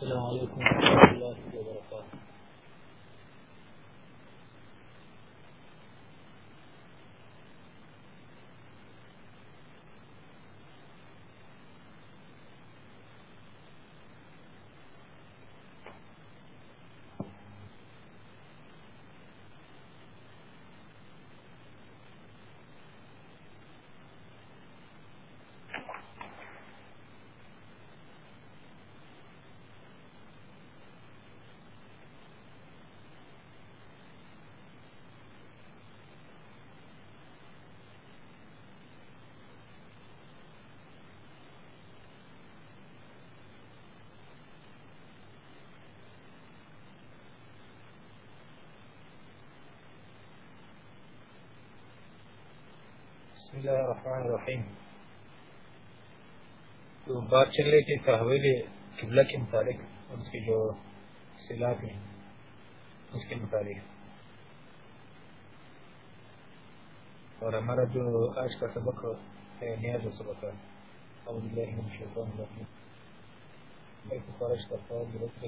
السلام علیکم ورحمۃ اللہ وبرکاتہ۔ بسم اللہ الرحمن الرحیم۔ تو بات چل رہی تھی تحویل قبلہ کے متعلق اس کی جو صلاح ہیں اس کے متعلق۔ اور ہمارا جو آج کا سبق ہے، نیا جو سبق ہے، اعوذ باللہ من الشیطان الرجیم۔ سفارش کرتا ہوں درست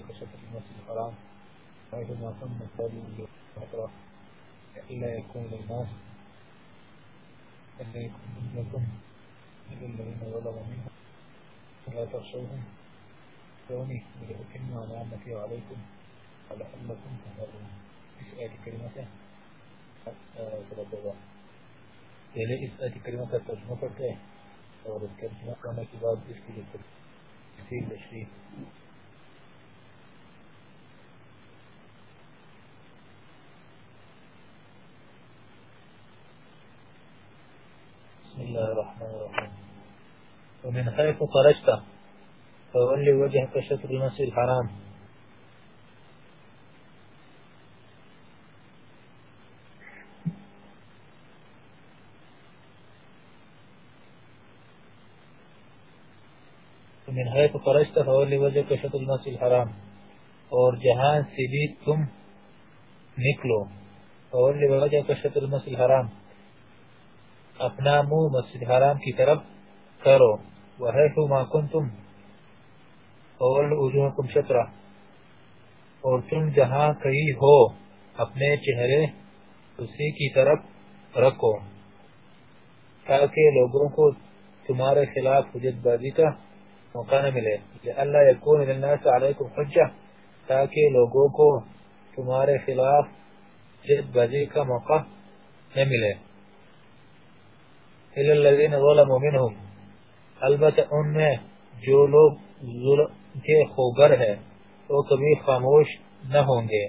يكون للناس۔ لكم تخشوهم كوني نعمتي عليكم ولعلكم تهتدون اس آیت کریمہ سے پہلے اس آیت کریمہ کا ترجمہ کرتے ہیں اور اس کے ترجمہ کرنے کے بعد اس کی تفصیل تشریح ومن حيث خرجت فولي وجهك شطر المسجد الحرام. من حيث خرجت فولي وجهك شطر المسجد الحرام. اور جہاں سے بھی تم نکلو فولي وجهك شطر المسجد الحرام. اپنا منہ مسجد حرام کی طرف کرو۔ وحیث اور تم جہاں کئی ہو، اپنے چہرے اسی کی طرف رکھو، تاکہ لوگوں کو تمہارے خلاف حجت بازی کا موقع نہ ملے۔ اللہ یکون للناس علیکم حجہ تاکہ لوگوں کو تمہارے خلاف حجت بازی کا موقع نہ ملے۔ الذين ظلموا منهم البتہ ان میں جو لوگ ظلم کے خوگر ہے وہ کبھی خاموش نہ ہوں گے۔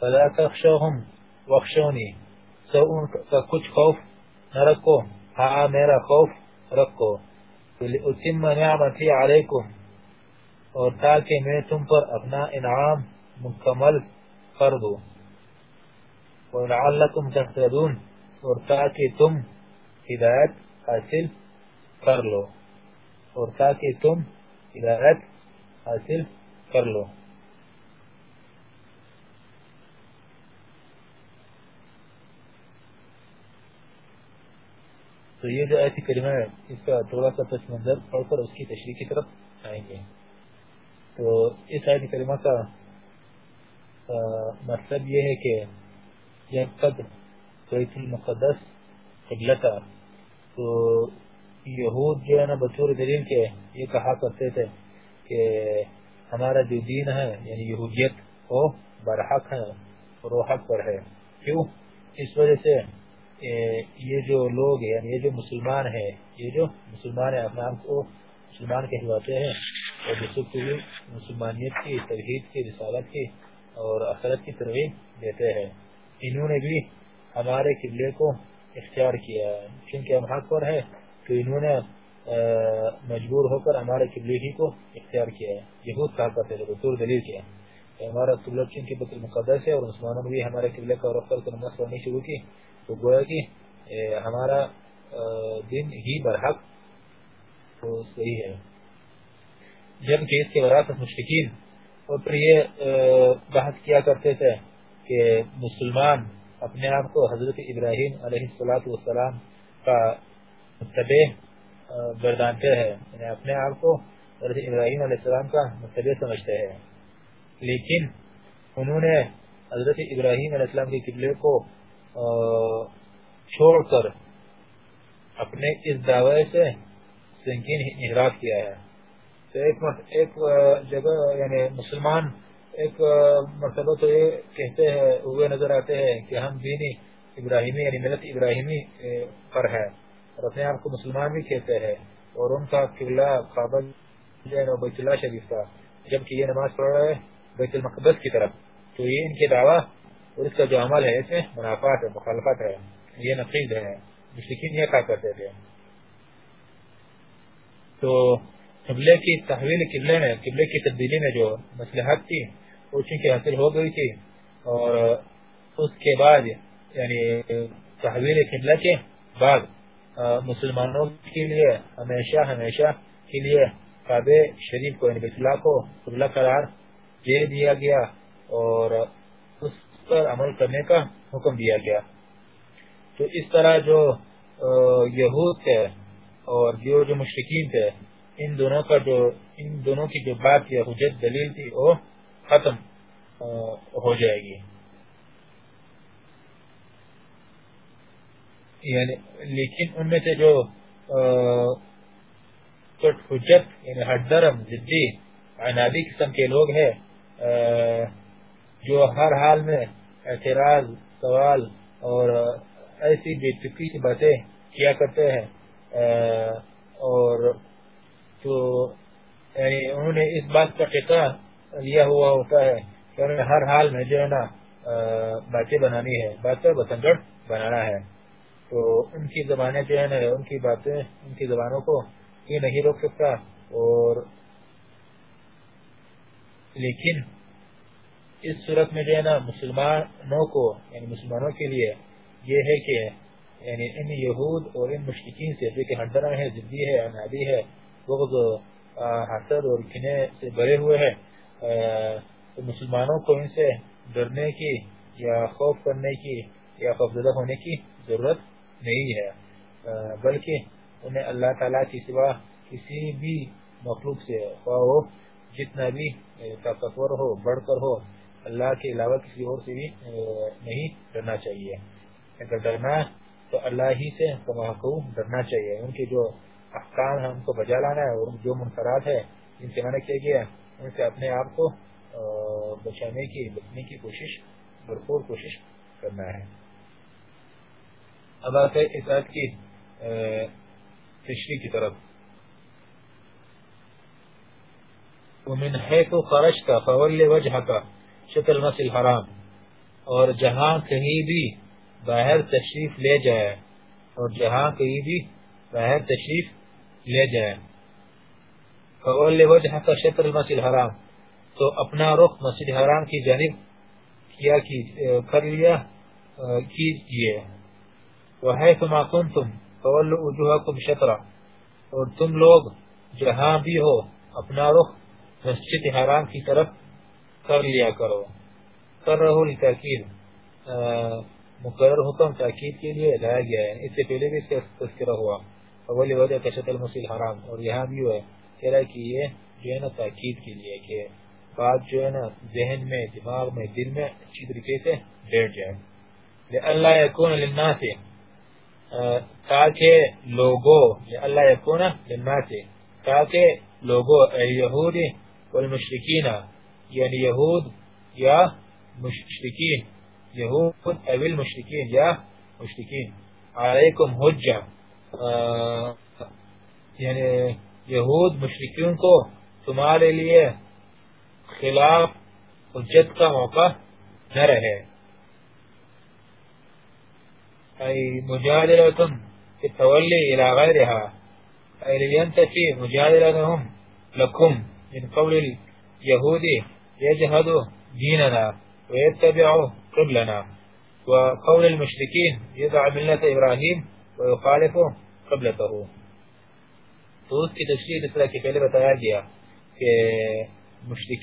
فلا تخشوهم وخشونی سو ان کا کچھ خوف نہ رکھو۔ ہاں میرا خوف رکھو۔ اتم نعمتی علیکم اور تاکہ میں تم پر اپنا انعام مکمل کر دوں۔ وَلَعَلَّكُمْ تَحْتَدُونَ اور تاکہ تم ہدایت حاصل کر لو اور تاکہ تم ہدایت حاصل کر لو۔ تو یہ جو ایسی کریمہ ہے، اس کا تھوڑا سا پس منظر پڑھ کر اس کی تشریح کی طرف آئیں گے۔ تو اس آیت کریمہ کا مطلب یہ ہے کہ جب تک بیت المقدس قبلتا۔ تو یہود جو ہے نا بطور دلیل کے یہ کہا کرتے تھے کہ ہمارا جو دین ہے یعنی یہودیت، وہ برحق ہے اور وہ حق پر ہے۔ کیوں؟ اس وجہ سے یہ جو لوگ ہیں یعنی یہ جو مسلمان ہے یہ جو مسلمان ہے اپنے آپ کو مسلمان کہلواتے ہیں، اور جس کو مسلمانیت کی، توحید کی، رسالت کی اور اثرت کی ترغیب دیتے ہیں۔ انہوں نے بھی ہمارے قبلے کو اختیار کیا ہے چونکہ ہم حق پر ہے تو انہوں نے مجبور ہو کر ہمارے قبلے ہی کو اختیار کیا ہے۔ یہود کہا کرتے تھے بطور دلیل کیا ہمارا قبلہ چونکہ بیت المقدس ہے اور مسلمانوں نے بھی ہمارے قبلے کا رخ کر نماز پڑھنی شروع کی، تو گویا کہ ہمارا دن ہی برحق تو صحیح ہے۔ جبکہ اس کے وراثت مشرقین اور پھر یہ بحث کیا کرتے تھے کہ مسلمان اپنے آپ کو حضرت ابراہیم علیہ السلام کا متبع گردانتے ہیں یعنی اپنے آپ کو حضرت ابراہیم علیہ السلام کا مطلب سمجھتے ہیں۔ لیکن انہوں نے حضرت ابراہیم علیہ السلام کے قبلے کو چھوڑ کر اپنے اس دعوے سے سنگین انحراف کیا ہے۔ تو ایک ایک جگہ یعنی مسلمان ایک مرتبہ تو یہ کہتے ہیں، ہوئے نظر آتے ہیں کہ ہم دینی ابراہیمی یعنی ملت ابراہیمی پر ہے اور اپنے آپ کو مسلمان بھی کہتے ہیں اور ان کا قبلہ قابل بیت اللہ شریف کا جبکہ یہ نماز پڑھ رہے بیت المقدس کی طرف۔ تو یہ ان کے دعویٰ اور اس کا جو عمل ہے، اس میں منافعات ہے مخالفت ہے، یہ نقید ہے مشرقین یہ کہا کرتے تھے۔ تو قبلے کی تحویل قبلے میں، قبلے کی تبدیلی میں جو مسلحت تھی، وہ چونکہ حاصل ہو گئی تھی اور اس کے بعد یعنی تحویل قبلہ کے بعد مسلمانوں کے لیے، ہمیشہ ہمیشہ کے لیے کعبے شریف کو یعنی بیت اللہ کو قبلہ قرار دے دیا گیا اور اس پر عمل کرنے کا حکم دیا گیا۔ تو اس طرح جو یہود تھے اور جو جو مشرقین تھے، ان دونوں کا جو، ان دونوں کی جو بات یا حجت دلیل تھی، وہ ختم ہو جائے گی۔ یعنی لیکن ان میں سے جو حجت یعنی ہر درم جدی عنادی قسم کے لوگ ہیں جو ہر حال میں اعتراض، سوال اور ایسی بے چکی باتیں کیا کرتے ہیں اور تو یعنی انہوں نے اس بات کا ٹکا لیا ہوا ہوتا ہے کہ انہوں نے ہر حال میں جو ہے نا باتیں بنانی ہے، باتیں بسنگڑ بنانا ہے۔ تو ان کی زبانیں جو ہے نا ان کی باتیں، ان کی زبانوں کو یہ نہیں روک سکتا۔ اور لیکن اس صورت میں جو ہے نا، مسلمانوں کو یعنی مسلمانوں کے لیے یہ ہے کہ یعنی ان یہود اور ان مشکین سے جو کہ ہنڈرا ہے زدی ہے انادی ہے، بغض حسد اور کنے سے بھرے ہوئے ہیں تو مسلمانوں کو ان سے ڈرنے کی یا خوف کرنے کی یا خوفزدہ ہونے کی ضرورت نہیں ہے۔ بلکہ انہیں اللہ تعالیٰ کی سوا کسی بھی مخلوق سے خواہ جتنا بھی طاقتور ہو بڑھ کر ہو، اللہ کے علاوہ کسی اور سے بھی نہیں ڈرنا چاہیے۔ اگر ڈرنا تو اللہ ہی سے ڈرنا چاہیے۔ ان کے جو احکام ہے ان کو بجا لانا ہے اور جو منفراد ہے جن سے منع کیا گیا ان سے اپنے آپ کو بچانے کی، بچنے کی کوشش بھرپور کوشش کرنا ہے۔ اب آتے اس آیت کی تشریح کی طرف۔ ومن حیث خرجت فول وجهك شطر المسجد الحرام، اور جہاں کہیں بھی باہر تشریف لے جائے، اور جہاں کہیں بھی باہر تشریف لے جائے۔ فول وجهك شطر المسجد الحرام، تو اپنا رخ مسجد حرام کی جانب کیا، کی کر لیا کیجیے۔ وحيثما كنتم فولوا وجوهكم شطرا، اور تم لوگ جہاں بھی ہو، اپنا رخ مسجد حرام کی طرف کر لیا کرو۔ کر رہو لتاکید مقرر حکم تاکید کے لیے لایا گیا ہے۔ اس سے پہلے بھی اس کا تذکرہ ہوا۔ اولی وجہ کشت المسیل حرام اور یہاں بھی ہوا ہے، کہہ رہا کہ یہ جو ہے نا تاکید کے لیے کہ بات جو ہے نا ذہن میں، دماغ میں، دل میں اچھی طریقے سے بیٹھ جائے۔ لیے یکون للناس تاکہ لوگوں اللہ یکونا للناس تاکہ لوگوں یہود والمشرکین یعنی یہود یا مشرکین، یہود اویل مشرکین یا مشرکین، علیکم حجہ یعنی یہود مشرکین کو تمہارے لیے خلاف حجت کا موقع نہ رہے۔ أي مجادلة في التولي إلى غيرها أي لينتفي مجادلتهم لكم من قول اليهود يجهد ديننا ويتبع قبلنا. وقول المشركين يدع ملة إبراهيم ويخالف قبلته. توس کی تشریح اس طرح کی پہلے بتایا گیا کہ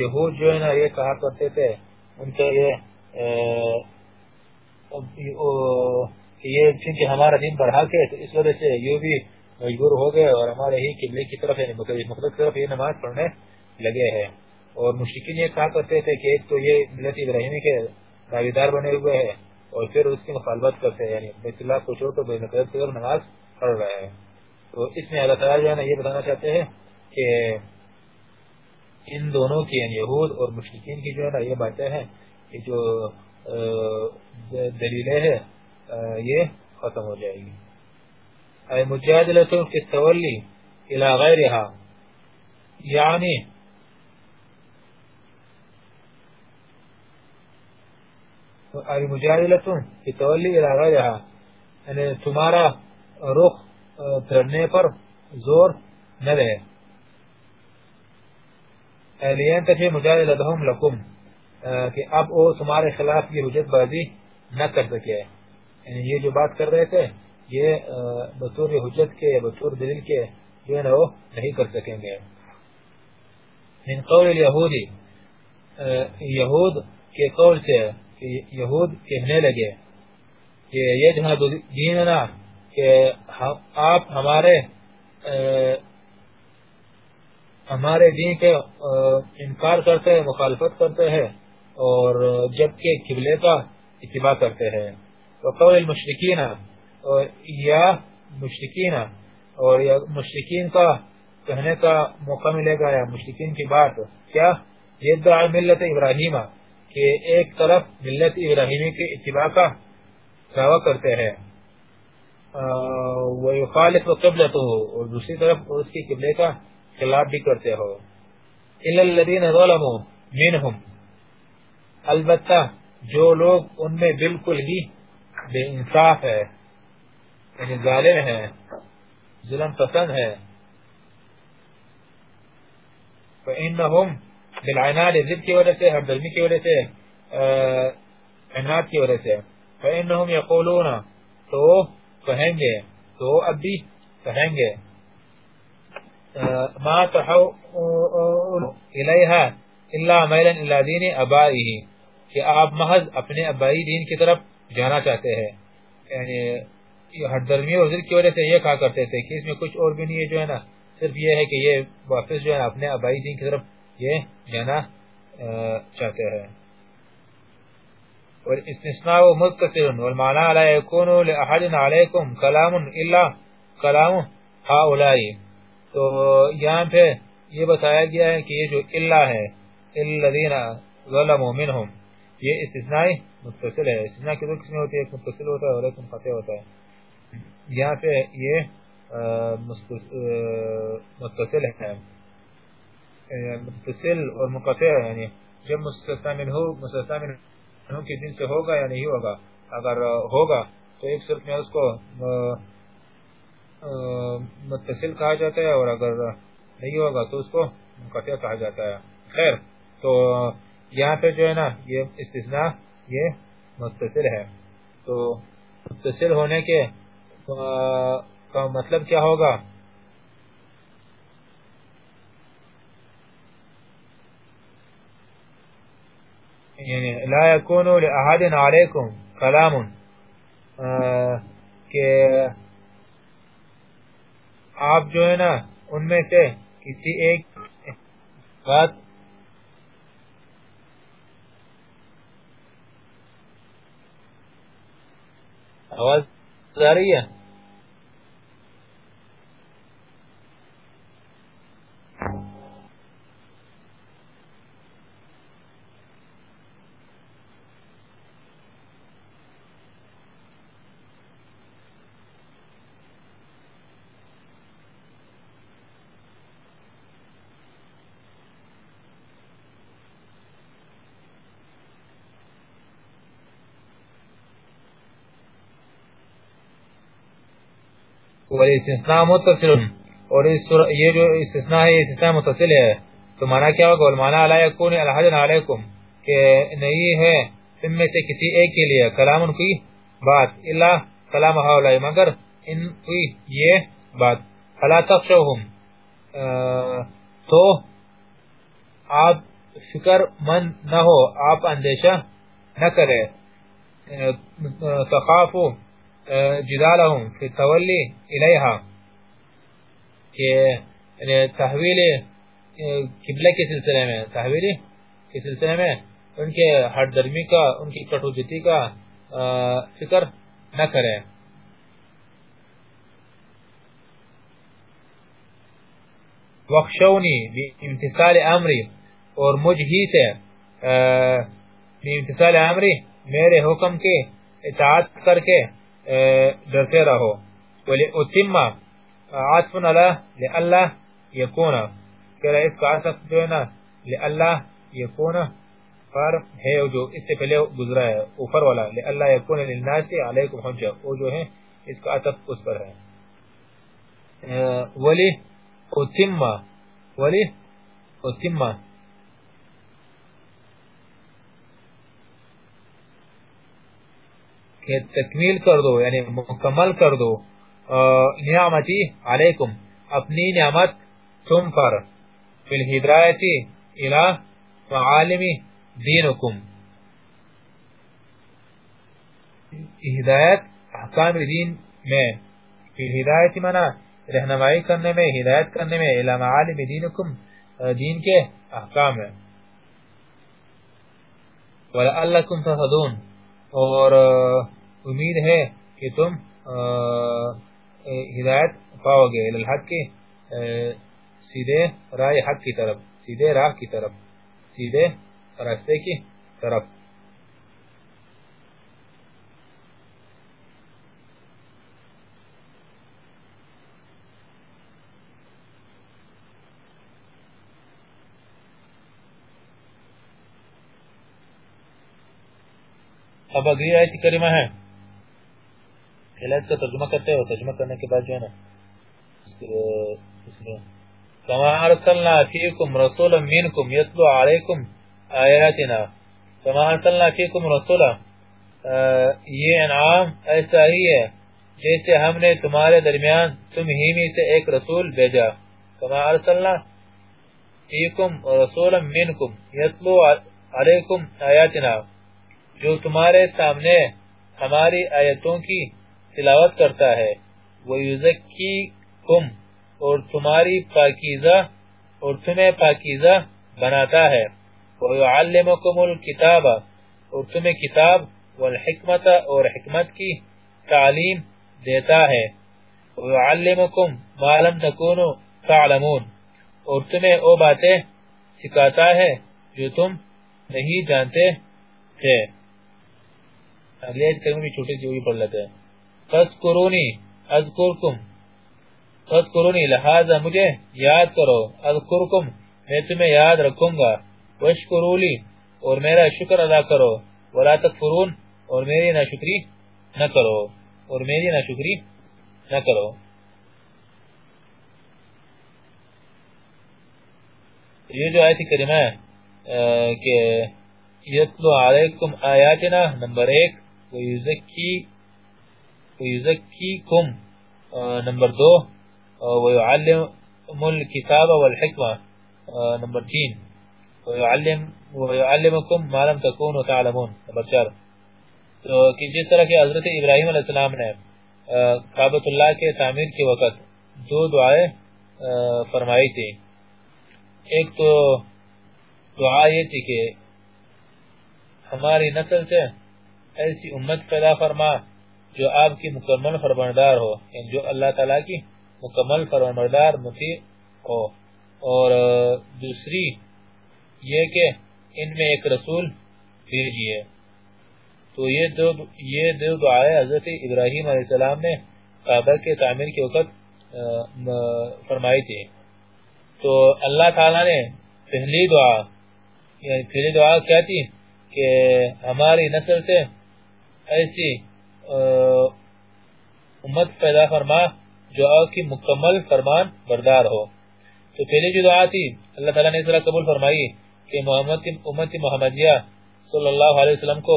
یہود جو ہے نا یہ کہا کرتے تھے ان کا یہ یہ چونکہ ہمارا دین بڑھا کے تو اس وجہ سے یہ بھی مجبور ہو گئے اور ہمارے ہی قبلے کی طرف یعنی مقدس طرف یہ نماز پڑھنے لگے ہیں۔ اور مشرقین یہ کہا کرتے تھے کہ ایک تو یہ ملت ابراہیمی کے دعویدار بنے ہوئے ہیں اور پھر اس کی مخالفت کرتے ہیں۔ یعنی بیت اللہ کو چھوڑ تو مقدس طرف نماز پڑھ رہے ہیں۔ تو اس میں اللہ تعالیٰ جو ہے نا یہ بتانا چاہتے ہیں کہ ان دونوں کی یعنی یہود اور مشرقین کی جو ہے نا یہ باتیں ہیں کہ جو دلیلیں ہیں یہ ختم ہو جائے گی۔ اے مجادلت فی التولی الى غیرها یعنی اے مجادلت فی التولی الى غیرها یعنی تمہارا رخ پھرنے پر زور نہ رہے۔ لین تجھے مجادلتهم لکم کہ اب وہ تمہارے خلاف یہ حجت بازی نہ کر سکے۔ یعنی یہ جو بات کر رہے تھے، یہ بطور حجت کے، بطور دلیل کے جو ہے نا وہ نہیں کر سکیں گے۔ من قول الیہودی یہود کے قول سے یہود کہنے لگے کہ یہ جہاں دیننا کہ آپ ہمارے ہمارے دین کے انکار کرتے ہیں، مخالفت کرتے ہیں۔ اور جبکہ قبلے کا اتباع کرتے ہیں۔ وقول المشرکین یا مشرکین، اور یا مشرکین کا کہنے کا موقع ملے گا یا مشرکین کی بات، کیا؟ یہ ملت ابراہیم کہ ایک طرف ملت ابراہیمی کے اتباع کا دعویٰ کرتے ہیں۔ وَيُخَالِفُ قِبْلَتُهُ، اور دوسری طرف اس کی قبلے کا خلاف بھی کرتے ہو۔ إِلَّا الَّذِينَ ظَلَمُوا مِنْهُمْ البتہ جو لوگ ان میں بالکل ہی بے انصاف ہے یعنی ظالم ہے ظلم پسند ہے فَإِنَّهُمْ بِالْعِنَادِ ضد کی وجہ سے ہر کی وجہ سے عناد کی وجہ سے۔ فَإِنَّهُمْ يَقُولُونَ، تو کہیں گے، تو اب بھی کہیں گے۔ ما تحو الیہا الا میلا الا دین ابائی کہ آپ محض اپنے ابائی دین کی طرف جانا چاہتے ہیں۔ یعنی ہر درمی اور کی وجہ سے یہ کہا کرتے تھے کہ اس میں کچھ اور بھی نہیں ہے جو ہے نا۔ صرف یہ ہے کہ یہ واپس جو ہے اپنے ابائی دین کی طرف یہ جانا چاہتے ہیں۔ اور والاستثناء متصل والمعنى لا يكون لأحد عليكم كلام إلا كلام هؤلاء تو یہاں پہ یہ بتایا گیا ہے کہ یہ جو اللہ ہے الذين ظلموا منهم یہ استثناء متصل ہے۔ استثناء کی دو قسمیں ہوتی ہے ایک متصل ہوتا ہے اور ایک منقطع ہوتا ہے۔ یہاں پہ یہ متصل ہے۔ یعنی متصل اور منقطع یعنی جب مستثنا منہ مستثنا منہ کے دن سے ہوگا یا نہیں ہوگا، اگر ہوگا تو ایک صرف میں اس کو متصل کہا جاتا ہے اور اگر نہیں ہوگا تو اس کو منقطع کہا جاتا ہے۔ خیر، تو یہاں پہ جو ہے نا، یہ استثناء، یہ متصل ہے۔ تو متصل ہونے کے کا مطلب کیا ہوگا؟ یعنی لا يكون لأحد عليكم كلام کہ آپ جو ہے نا، ان میں سے کسی ایک بات آواز آ رہی ہے؟ والاستثناء متصل. اور یہ جو استثناء ہے استثناء متصل ہے. تو معنی کیا ہوگا؟ والمعنی لا يكون الحجن علیکم کہ نہیں ہے ان میں سے کسی ایک کے لیے کلام ان کی بات الا کلام ہاولائی مگر ان کی یہ بات. فلا تخشوہم. تو آپ فکر مند نہ ہو آپ اندیشہ نہ کرے تخافو. جدالهم في التولي إليها کہ یعنی تحویل قبلہ کے سلسلے میں، تحویل کے سلسلے میں ان کے ہر درمی کا، ان کی کٹوجتی کا فکر نہ کریں وخشونی امتصال امری اور مجھ ہی سے امتصال امری میرے حکم کے اطاعت کر کے ڈرتے رہو۔ ولی اتم عاطفن اللہ لئلہ یکون کہ اس کا عصف جو ہے نا لئلہ یکون پر ہے جو اس سے پہلے گزرا ہے، اوپر والا۔ لئلہ یکون للناس علیکم حجہ وہ جو ہے، اس کا عطف اس پر ہے۔ ولی اتم ولی اتم کہ تکمیل کر دو یعنی مکمل کر دو نعمتی علیکم، اپنی نعمت تم پر، فی الہدایتی الہ معالم دینکم۔ ہدایت احکام دین میں، فی الہدایتی منا رہنمائی کرنے میں، ہدایت کرنے میں، الہ معالم دینکم دین کے احکام ہے وَلَأَلَّكُمْ تَفَدُونَ اور امید ہے کہ تم ہدایت پاؤ گے الحق کے سیدھے راہ حق کی طرف، سیدھے راہ کی طرف، سیدھے راستے کی طرف۔ اب اگلی آیت کریمہ ہے۔ کا ترجمہ کرتے ہو ترجمہ کرنے کے بعد جو ہے نا، اس میں، کما ارسلنا فیکم رسولا منکم یتلو علیکم آیاتنا۔ کما ارسلنا فیکم رسولا یہ انعام ایسا ہی ہے جیسے ہم نے تمہارے درمیان تم ہی میں سے ایک رسول بھیجا۔ کما ارسلنا فیکم رسولا منکم یتلو علیکم آیاتنا۔ جو تمہارے سامنے ہماری آیتوں کی تلاوت کرتا ہے۔ وہ یوزکی کم اور تمہاری پاکیزہ، اور تمہیں پاکیزہ بناتا ہے۔ وہ یعلمکم الکتاب اور تمہیں کتاب والحکمت اور حکمت کی تعلیم دیتا ہے۔ وہ یعلمکم ما لم تکونوا تعلمون، اور تمہیں او باتیں سکھاتا ہے جو تم نہیں جانتے تھے۔ اگلی ایت کرمی بھی چھوٹی سی ہوئی پڑھ لیتے ہیں۔ فذکرونی اذکرکم فذکرونی لہذا مجھے یاد کرو۔ اذکرکم میں تمہیں یاد رکھوں گا۔ وشکرولی اور میرا شکر ادا کرو۔ ولا تکفرون اور میری ناشکری نہ کرو۔ اور میری ناشکری نہ کرو۔ یہ جو آیت کریمہ ہے کہ یتلو علیکم آیاتنا نمبر ایک۔ ویزکی ویزکیکم نمبر دو ویعلم الكتاب والحکمہ نمبر تین ویعلم ویعلمکم ما لم تکونوا تعلمون، نمبر چار۔ تو جس طرح کہ حضرت ابراہیم علیہ السلام نے کعبۃ اللہ کے تعمیر کے وقت دو دعائیں فرمائی تھی۔ ایک تو دعا یہ تھی کہ ہماری نسل سے ایسی امت پیدا فرما جو آپ کی مکمل فرماندار ہو یعنی جو اللہ تعالیٰ کی مکمل فرماندار مطیع ہو۔ اور دوسری یہ کہ ان میں ایک رسول بھیجیے تو یہ دو یہ دو دعائیں حضرت ابراہیم علیہ السلام نے کعبہ کے تعمیر کے وقت فرمائی تھی۔ تو اللہ تعالیٰ نے پہلی دعا یعنی پہلی دعا کیا تھی کہ ہماری نسل سے ایسی امت پیدا فرما جو آپ کی مکمل فرمان بردار ہو۔ تو پہلی جو دعا تھی، اللہ تعالیٰ نے اس طرح قبول فرمائی کہ محمد، امت محمدیہ صلی اللہ علیہ وسلم کو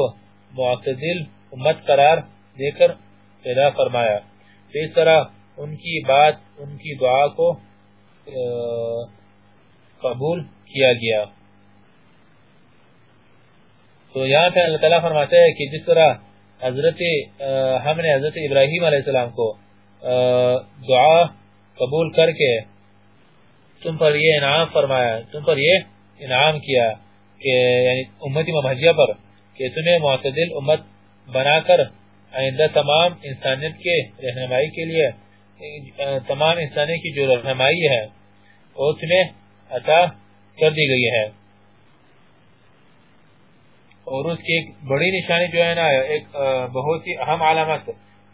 معتدل امت قرار دے کر پیدا فرمایا۔ تو اس طرح ان کی بات، ان کی دعا کو قبول کیا گیا۔ تو یہاں پہ اللہ تعالیٰ فرماتا ہے کہ جس طرح حضرت ہم نے حضرت ابراہیم علیہ السلام کو دعا قبول کر کے تم پر یہ انعام فرمایا، تم پر یہ انعام کیا کہ یعنی امتی محمدیہ پر کہ تمہیں معتدل امت بنا کر آئندہ تمام انسانیت کے رہنمائی کے لیے تمام انسانی کی جو رہنمائی ہے، وہ تمہیں عطا کر دی گئی ہے۔ اور اس کی ایک بڑی نشانی جو ہے نا، ایک بہت ہی اہم علامت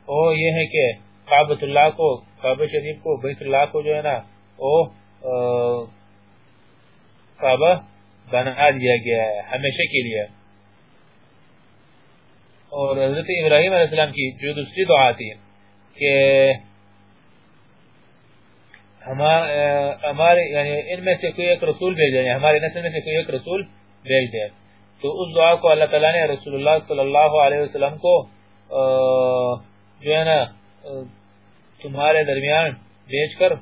وہ یہ ہے کہ کعبۃ اللہ کو، کعبہ شریف کو، بیت اللہ کو جو ہے نا، وہ کعبہ بنا دیا گیا ہے ہمیشہ کے لیے۔ اور حضرت ابراہیم علیہ السلام کی جو دوسری دعا تھی کہ ہمارے یعنی ان میں سے کوئی ایک رسول بھیج دیں یعنی ہمارے نسل میں سے کوئی ایک رسول بھیج دیں۔ تو اس دعا کو اللہ تعالیٰ نے رسول اللہ صلی اللہ علیہ وسلم کو جو ہے نا تمہارے درمیان بھیج کر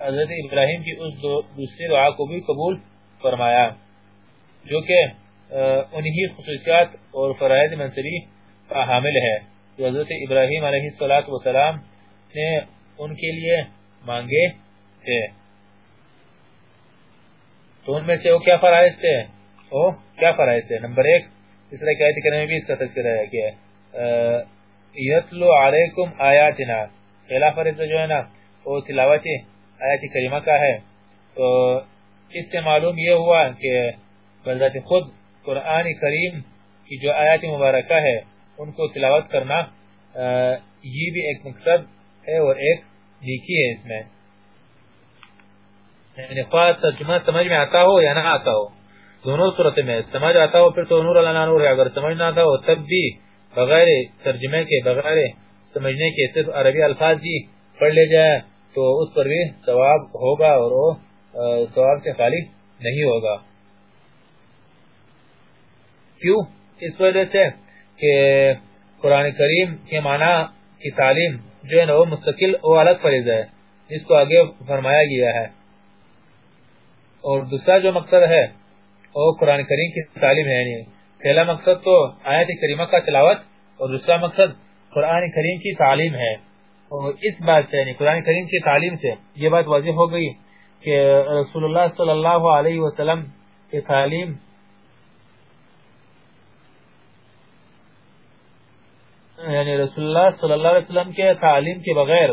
حضرت ابراہیم کی اس دوسری دعا کو بھی قبول فرمایا، جو کہ انہی خصوصیات اور فرائض منصری کا حامل ہے۔ جو حضرت ابراہیم علیہ السلام نے ان کے لیے مانگے تھے۔ تو ان میں سے وہ کیا فرائض تھے؟ وہ کیا فرائض تھے؟ نمبر ایک، اس طرح کی آیت کرنے میں بھی اس کا تذکرہ ہے کہ یتلو علیکم آیاتنا پہلا فرض جو ہے نا، وہ تلاوت آیات کریمہ کا ہے۔ تو اس سے معلوم یہ ہوا کہ بذات خود قرآن کریم کی جو آیات مبارکہ ہے، ان کو تلاوت کرنا یہ بھی ایک مقصد ہے اور ایک نیکی ہے اس میں۔ یعنی خواہ ترجمہ سمجھ میں آتا ہو یا نہ آتا ہو، دونوں صورت میں سمجھ آتا ہو، پھر تو نور اللہ نور ہے۔ اگر سمجھ نہ آتا ہو، تب بھی بغیر ترجمے کے، بغیر سمجھنے کے صرف عربی الفاظ جی پڑھ لے جائے، تو اس پر بھی ثواب ہوگا اور وہ ثواب سے خالی نہیں ہوگا۔ کیوں؟ اس وجہ سے کہ قرآن کریم کے معنی کی تعلیم جو ہے نا، وہ مستقل، وہ الگ فریض ہے۔ جس کو آگے فرمایا گیا ہے۔ اور دوسرا جو مقصد ہے وہ قرآن کریم کی تعلیم ہے یعنی پہلا مقصد تو آیت کریمہ کا تلاوت اور دوسرا مقصد قرآن کریم کی تعلیم ہے۔ اور اس بات سے یعنی قرآن کریم کی تعلیم سے یہ بات واضح ہو گئی کہ رسول اللہ صلی اللہ علیہ وسلم کی تعلیم یعنی رسول اللہ صلی اللہ علیہ وسلم کے تعلیم کے بغیر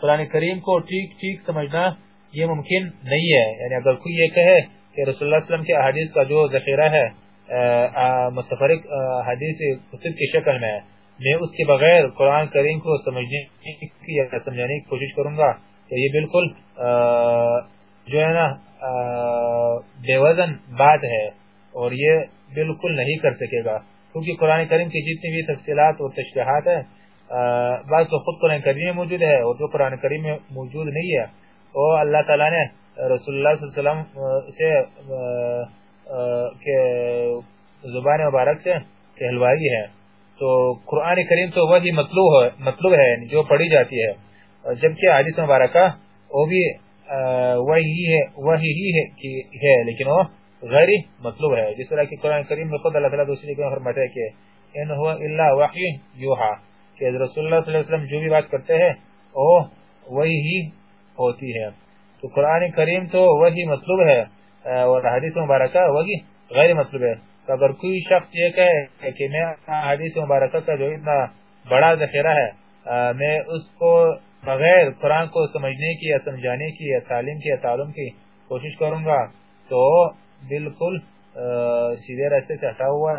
قرآن کریم کو ٹھیک ٹھیک سمجھنا یہ ممکن نہیں ہے۔ یعنی اگر کوئی یہ کہے کہ رسول اللہ علیہ وسلم کے احادیث کا جو ذخیرہ ہے متفرق حدیث کتب کی شکل میں میں اس کے بغیر قرآن کریم کو سمجھنے کی یا سمجھانے کی کوشش کروں گا تو یہ بالکل جو ہے نا بے وزن بات ہے اور یہ بالکل نہیں کر سکے گا۔ کیونکہ قرآن کریم کی جتنی بھی تفصیلات اور تشریحات ہیں بعض تو خود قرآن کریم میں موجود ہے اور جو قرآن کریم میں موجود نہیں ہے۔ وہ اللہ تعالیٰ نے رسول اللہ صلی اللہ علیہ وسلم سے زبان مبارک سے کہلوائی ہے۔ تو قرآن کریم تو وہی مطلوب ہے مطلوب ہے یعنی جو پڑھی جاتی ہے۔ جبکہ حدیث مبارکہ، وہ بھی وہی ہے، وہی ہی ہے ہے، لیکن وہ غیر مطلوب ہے۔ جس طرح کہ قرآن کریم میں خود اللہ تعالیٰ دوسری کو فرماتا ہے کہ ان هو الا وحی یوحا، کہ رسول اللہ صلی اللہ علیہ وسلم جو بھی بات کرتے ہیں، وہ وہی ہوتی ہے۔ تو قرآن کریم تو وہی مطلوب ہے، اور حدیث مبارکہ وہی غیر مطلوب ہے۔ تو اگر کوئی شخص یہ کہے کہ میں حدیث مبارکہ کا جو اتنا بڑا ذخیرہ ہے میں اس کو بغیر قرآن کو سمجھنے کی یا سمجھانے کی یا تعلیم کی یا تعلم کی کوشش کروں گا، تو بالکل سیدھے راستے سے ہٹا ہوا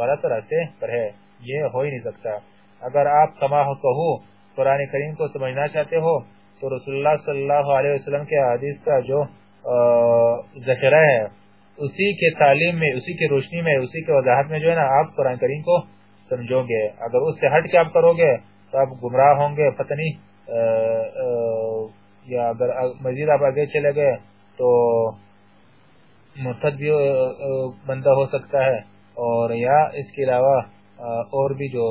غلط راستے پر ہے۔ یہ ہو ہی نہیں سکتا۔ اگر آپ کما کہو، قرآن کریم کو سمجھنا چاہتے ہو تو رسول اللہ صلی اللہ علیہ وسلم کے حدیث کا جو ذخیرہ ہے، اسی کے تعلیم میں، اسی کے روشنی میں، اسی کے وضاحت میں جو ہے نا، آپ قرآن کریم کو سمجھو گے۔ اگر اس سے ہٹ کے آپ کرو گے تو آپ گمراہ ہوں گے، پتہ نہیں یا اگر مزید آپ آگے چلے گئے تو مرتد بھی بندہ ہو سکتا ہے۔ اور یا اس کے علاوہ اور بھی جو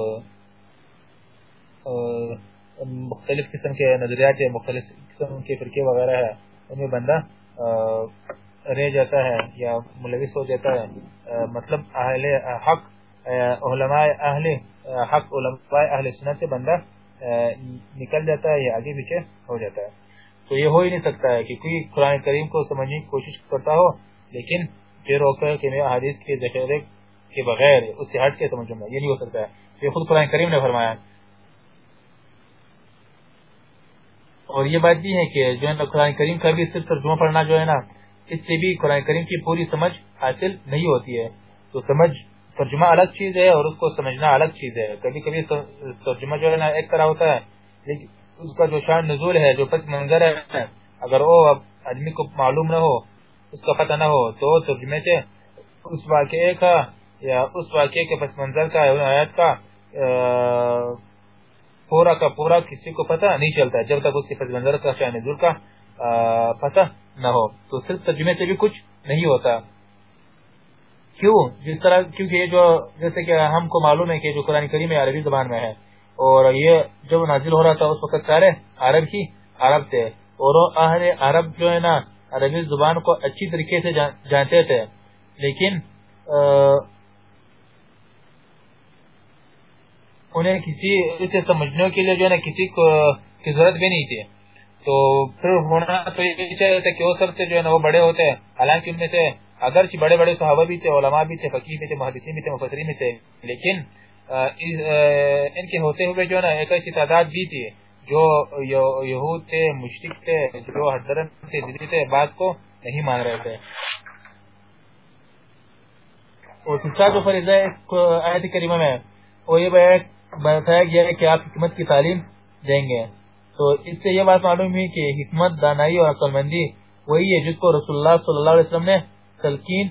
مختلف قسم کے نظریات یا مختلف قسم کے فرقے وغیرہ ہے ان میں بندہ رہ جاتا ہے یا ملوث ہو جاتا ہے۔ مطلب اہل حق علماء اہل حق، علماء اہل سنت سے بندہ نکل جاتا ہے یا آگے پیچھے ہو جاتا ہے۔ تو یہ ہو ہی نہیں سکتا ہے کہ کوئی قرآن کریم کو سمجھنے کی کوشش کرتا ہو، لیکن پھر روکا کہ میں حدیث کے ذخیرے کے بغیر، اس سے ہٹ کے سمجھوں گا، یہ نہیں ہو سکتا ہے۔ یہ خود قرآن کریم نے فرمایا اور یہ بات بھی ہے کہ جو ہے قرآن کریم کا بھی صرف ترجمہ پڑھنا جو ہے نا، اس سے بھی قرآن کریم کی پوری سمجھ حاصل نہیں ہوتی ہے۔ تو سمجھ، ترجمہ الگ چیز ہے اور اس کو سمجھنا الگ چیز ہے۔ کبھی کبھی ترجمہ جو ہے نا ایک طرح ہوتا ہے، لیکن اس کا جو شان نزول ہے، جو پس منظر ہے، اگر وہ آدمی کو معلوم نہ ہو، اس کا پتہ نہ ہو، تو ترجمے سے اس واقعے کا یا اس واقعے کے پس منظر کا آیات کا پورا کا پورا کسی کو پتہ نہیں چلتا جب تک اس کے پس منظر کا شان نزول کا پتہ نہ ہو۔ تو صرف ترجمے سے بھی کچھ نہیں ہوتا۔ کیوں؟ جس طرح، کیونکہ یہ جو، جیسے کہ ہم کو معلوم ہے کہ جو قرآن کریم عربی زبان میں ہے۔ اور یہ جب نازل ہو رہا تھا، اس وقت سارے عرب ہی عرب تھے۔ اور اہل عرب جو ہے نا، عربی زبان کو اچھی طریقے سے جانتے تھے۔ لیکن انہیں کسی اسے سمجھنے کے لیے جو ہے نا کسی کی ضرورت بھی نہیں تھی۔ تو پھر ہونا تو یہ چاہیے تھا کہ وہ سب سے جو ہے نا وہ بڑے ہوتے ہیں۔ حالانکہ ان میں سے اگرچہ بڑے بڑے صحابہ بھی تھے، علماء بھی تھے فقیر بھی تھے، محدثین بھی تھے، مفسرین بھی تھے، لیکن ان کے ہوتے ہوئے جو ہے نا ایک ایسی تعداد بھی تھی۔ جو یہود تھے، مشرق تھے، جو حضرت تھے دلی تھے، بات کو نہیں مان رہے تھے۔ اور تیسرا جو فریضہ ہے آیت کریمہ میں وہ یہ بتایا گیا ہے کہ آپ حکمت کی تعلیم دیں گے۔ تو اس سے یہ بات معلوم ہوئی کہ حکمت، دانائی اور عقل مندی وہی ہے جس کو رسول اللہ صلی اللہ علیہ وسلم نے تلقین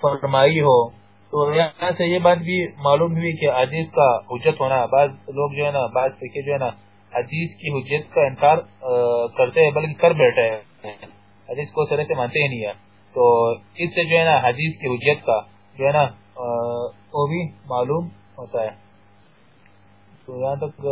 فرمائی ہو۔ تو یہاں سے یہ بات بھی معلوم ہوئی کہ حدیث کا حجت ہونا، بعض لوگ جو ہے نا، بعض فکر جو ہے نا، حدیث کی حجت کا انکار کرتے ہیں، بلکہ کر بیٹھے ہیں۔ حدیث کو سرے سے مانتے ہی نہیں ہے تو اس سے جو ہے نا، حدیث کی حجت کا جو ہے نا وہ بھی معلوم ہوتا ہے۔ تو یہاں تک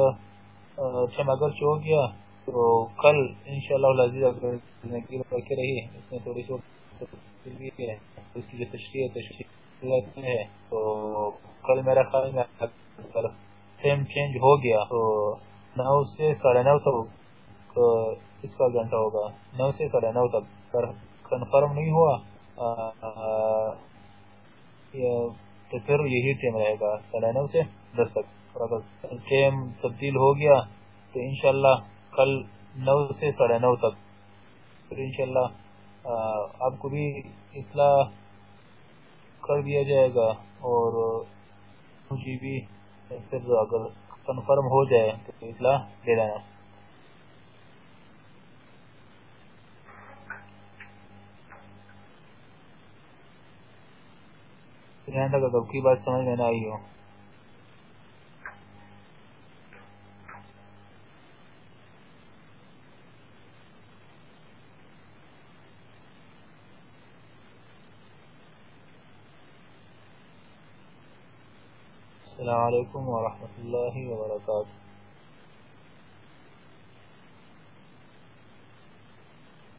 اچھا اگر ہو گیا تو کل انشاءاللہ العزیز اگر زندگی رکھے رہی اس میں تھوڑی سی ہے، اس کی جو تشریح تشریح ہے تو کل میرا خیال میں ٹائم چینج ہو گیا تو نو سے ساڑھے نو تک اس کا گھنٹہ ہوگا، نو سے ساڑھے نو تک کنفرم نہیں ہوا تو پھر یہی ٹائم رہے گا۔ ساڑھے نو سے دس تک، اور اگر ٹائم تبدیل ہو گیا تو انشاءاللہ کل نو سے ساڑھے نو تک۔ پھر انشاءاللہ آپ کو بھی اطلاع کر دیا جائے گا، اور مجھے بھی پھر اگر کنفرم ہو جائے تو اطلاع دے دینا۔ یہاں تک اگر کی بات سمجھ میں نہ آئی ہو۔ السلام علیکم ورحمۃ اللہ وبرکاتہ۔